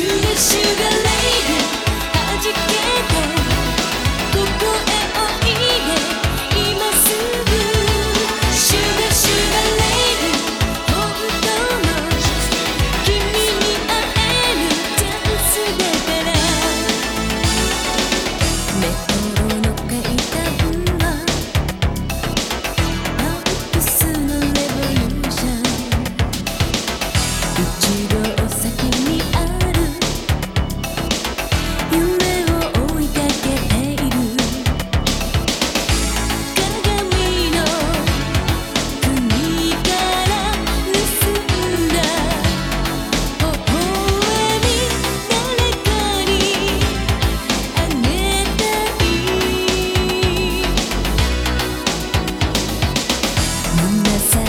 sugar, sugar, Nessa